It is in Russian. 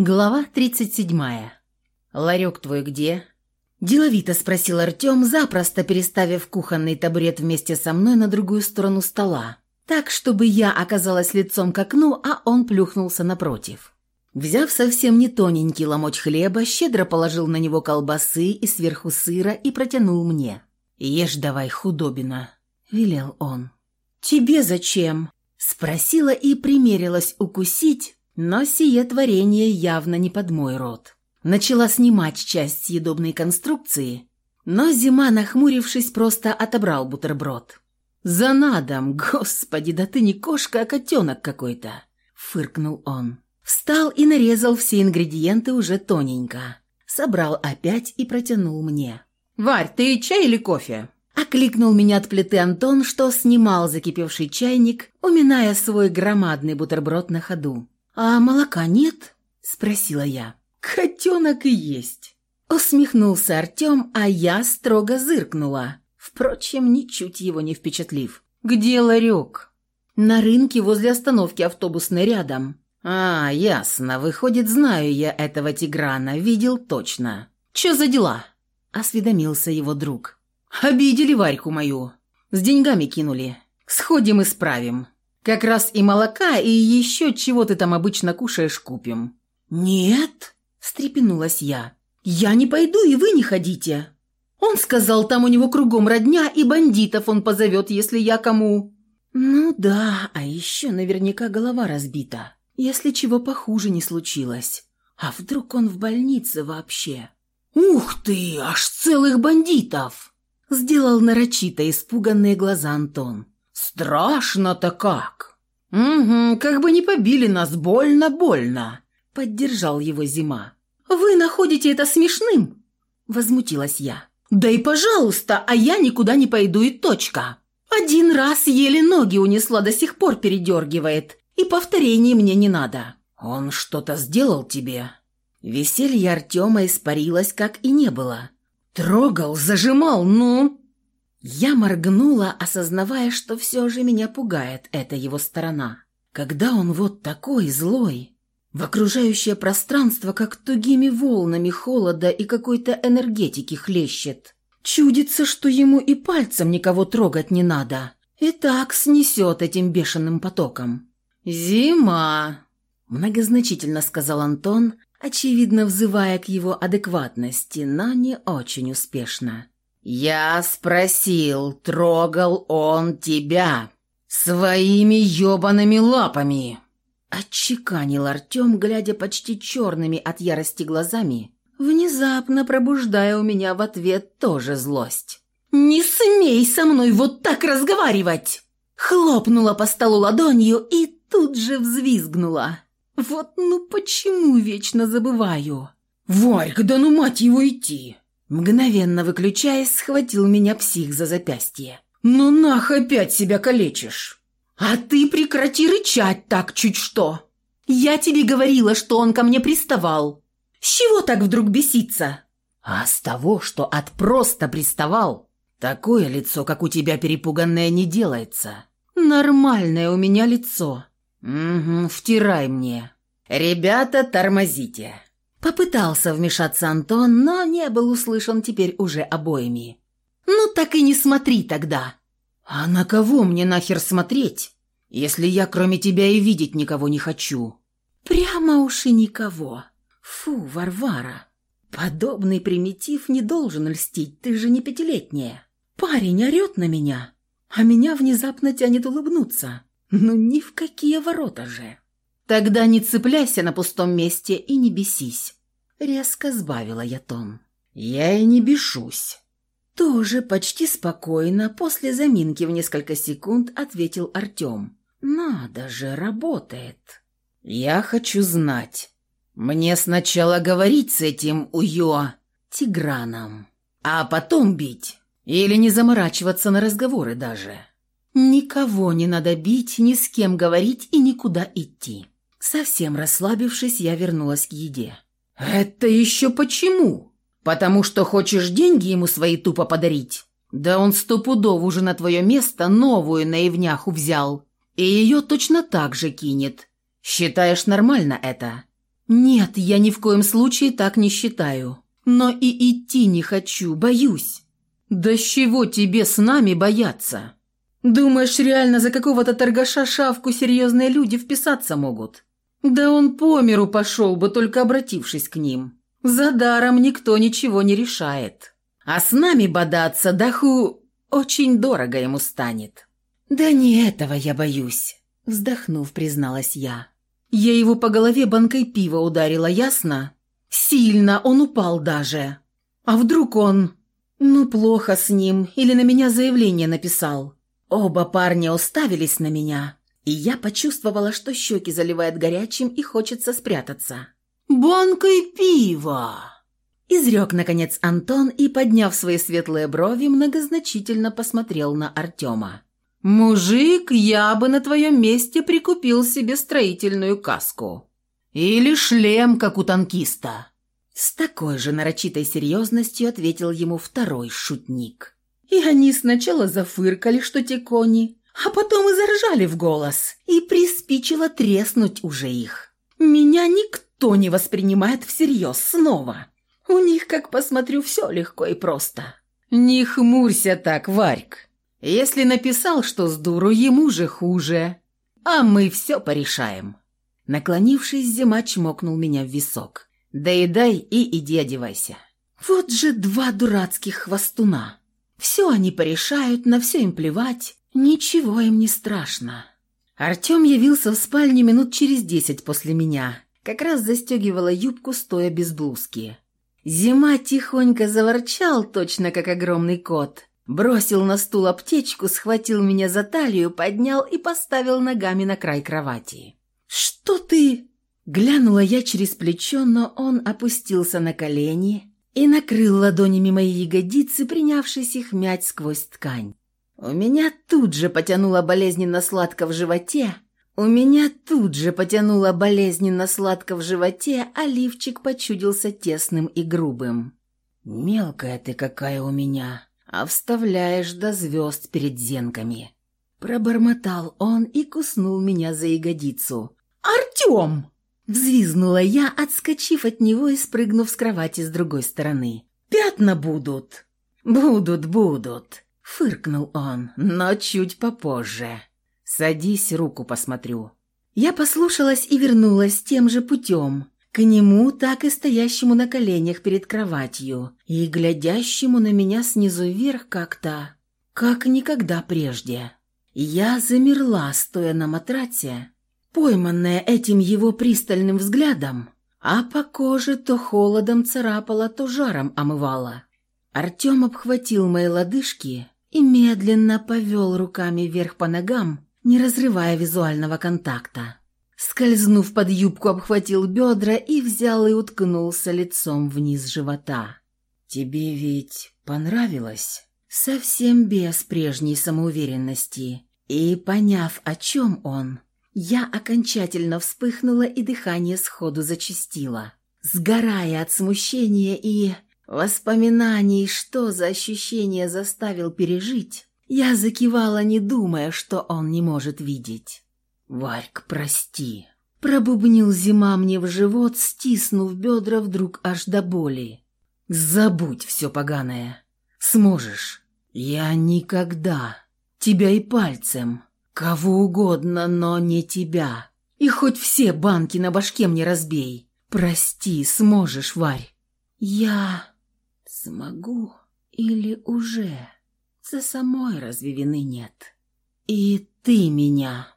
Глава 37. «Ларек твой где?» Деловито спросил Артем, запросто переставив кухонный табурет вместе со мной на другую сторону стола, так, чтобы я оказалась лицом к окну, а он плюхнулся напротив. Взяв совсем не тоненький ломоть хлеба, щедро положил на него колбасы и сверху сыра и протянул мне. «Ешь давай, худобина», — велел он. «Тебе зачем?» — спросила и примерилась укусить, но сие творение явно не под мой рот. Начала снимать часть съедобной конструкции, но зима, нахмурившись, просто отобрал бутерброд. «За надом, господи, да ты не кошка, а котенок какой-то!» – фыркнул он. Встал и нарезал все ингредиенты уже тоненько. Собрал опять и протянул мне. «Варь, ты чай или кофе?» Окликнул меня от плиты Антон, что снимал закипевший чайник, уминая свой громадный бутерброд на ходу. «А молока нет?» – спросила я. «Котенок и есть!» Усмехнулся Артем, а я строго зыркнула, впрочем, ничуть его не впечатлив. «Где ларек?» «На рынке возле остановки автобусной рядом». «А, ясно. Выходит, знаю я этого Тиграна. Видел точно». «Чё за дела?» – осведомился его друг. «Обидели Варьку мою. С деньгами кинули. Сходим и справим. Как раз и молока, и еще чего ты там обычно кушаешь купим». «Нет», – встрепенулась я. «Я не пойду, и вы не ходите». Он сказал, там у него кругом родня, и бандитов он позовет, если я кому... Ну да, а еще наверняка голова разбита, если чего похуже не случилось. А вдруг он в больнице вообще? Ух ты, аж целых бандитов! Сделал нарочито испуганные глаза Антон. «Страшно-то как!» «Угу, как бы не побили нас, больно-больно!» Поддержал его Зима. «Вы находите это смешным?» Возмутилась я. «Да и пожалуйста, а я никуда не пойду и точка!» Один раз еле ноги унесла, до сих пор передергивает, и повторений мне не надо. «Он что-то сделал тебе?» Веселье Артема испарилось, как и не было. «Трогал, зажимал, ну!» Я моргнула, осознавая, что все же меня пугает эта его сторона. Когда он вот такой злой, в окружающее пространство как тугими волнами холода и какой-то энергетики хлещет. Чудится, что ему и пальцем никого трогать не надо. И так снесет этим бешеным потоком. «Зима!» – многозначительно сказал Антон, очевидно взывая к его адекватности, но не очень успешно. «Я спросил, трогал он тебя своими ёбаными лапами?» Отчеканил Артем, глядя почти черными от ярости глазами, внезапно пробуждая у меня в ответ тоже злость. «Не смей со мной вот так разговаривать!» Хлопнула по столу ладонью и тут же взвизгнула. «Вот ну почему вечно забываю?» «Варька, да ну мать его идти!» Мгновенно выключаясь, схватил меня псих за запястье. «Ну нах опять себя калечишь!» «А ты прекрати рычать так чуть что! Я тебе говорила, что он ко мне приставал. С чего так вдруг беситься?» «А с того, что от просто приставал. Такое лицо, как у тебя перепуганное, не делается. Нормальное у меня лицо. Угу, втирай мне. Ребята, тормозите!» Попытался вмешаться Антон, но не был услышан теперь уже обоими. «Ну так и не смотри тогда!» «А на кого мне нахер смотреть, если я кроме тебя и видеть никого не хочу?» «Прямо уж и никого!» «Фу, Варвара! Подобный примитив не должен льстить, ты же не пятилетняя. Парень орет на меня, а меня внезапно тянет улыбнуться. Ну ни в какие ворота же!» «Тогда не цепляйся на пустом месте и не бесись», — резко сбавила я тон. «Я и не бешусь». Тоже почти спокойно, после заминки в несколько секунд, ответил Артем. «Надо же, работает». «Я хочу знать. Мне сначала говорить с этим Уё Тиграном, а потом бить. Или не заморачиваться на разговоры даже». «Никого не надо бить, ни с кем говорить и никуда идти». Совсем расслабившись, я вернулась к еде. «Это еще почему? Потому что хочешь деньги ему свои тупо подарить? Да он стопудов уже на твое место новую наивняху взял, и ее точно так же кинет. Считаешь нормально это?» «Нет, я ни в коем случае так не считаю. Но и идти не хочу, боюсь». «Да с чего тебе с нами бояться? Думаешь, реально за какого-то торгаша шавку серьезные люди вписаться могут? Да он по миру пошел бы, только обратившись к ним. За даром никто ничего не решает. А с нами бодаться, даху, очень дорого ему станет». «Да не этого я боюсь», – вздохнув, призналась я. «Я его по голове банкой пива ударила, ясно? Сильно, он упал даже. А вдруг он ну, плохо с ним, или на меня заявление написал. Оба парня уставились на меня, и я почувствовала, что щеки заливает горячим и хочется спрятаться. «Банкой пива!» Изрек, наконец, Антон и, подняв свои светлые брови, многозначительно посмотрел на Артема. «Мужик, я бы на твоем месте прикупил себе строительную каску. Или шлем, как у танкиста. С такой же нарочитой серьезностью ответил ему второй шутник. И они сначала зафыркали, что те кони, а потом и заржали в голос, и приспичило треснуть уже их. Меня никто не воспринимает всерьез снова. У них, как посмотрю, все легко и просто. Не хмурься так, Варьк. Если написал, что с дуру, ему же хуже. А мы все порешаем. Наклонившись, зима чмокнул меня в висок. Доедай и иди одевайся. Вот же два дурацких хвостуна. Все они порешают, на все им плевать, ничего им не страшно. Артем явился в спальне минут через десять после меня. Как раз застегивала юбку, стоя без блузки. Зима тихонько заворчал, точно как огромный кот. Бросил на стул аптечку, схватил меня за талию, поднял и поставил ногами на край кровати. «Что ты?» Глянула я через плечо, но он опустился на колени и накрыл ладонями мои ягодицы, принявшись их мять сквозь ткань. У меня тут же потянуло болезненно сладко в животе, у меня тут же потянуло болезненно сладко в животе, а лифчик почудился тесным и грубым. «Мелкая ты какая у меня, а вставляешь до звезд перед зенками». Пробормотал он и куснул меня за ягодицу. «Артем!» Взвизгнула я, отскочив от него и спрыгнув с кровати с другой стороны. «Пятна будут!» «Будут, будут!» — фыркнул он, но чуть попозже. «Садись, руку посмотрю». Я послушалась и вернулась тем же путем. К нему, так и стоящему на коленях перед кроватью, и глядящему на меня снизу вверх как-то, как никогда прежде. Я замерла, стоя на матраце, пойманная этим его пристальным взглядом, а по коже то холодом царапала, то жаром омывала. Артем обхватил мои лодыжки и медленно повел руками вверх по ногам, не разрывая визуального контакта. Скользнув под юбку, обхватил бедра и взял и уткнулся лицом вниз живота. «Тебе ведь понравилось?» Совсем без прежней самоуверенности. И, поняв, о чем он, я окончательно вспыхнула, и дыхание сходу зачастило. Сгорая от смущения и воспоминаний, что за ощущение заставил пережить, я закивала, не думая, что он не может видеть. «Варьк, прости», — пробубнил зима мне в живот, стиснув бедра вдруг аж до боли. «Забудь все поганое. Сможешь. Я никогда. Тебя и пальцем. Кого угодно, но не тебя. И хоть все банки на башке мне разбей. Прости, сможешь, Варь. Я смогу или уже? За самой разве вины нет? И ты меня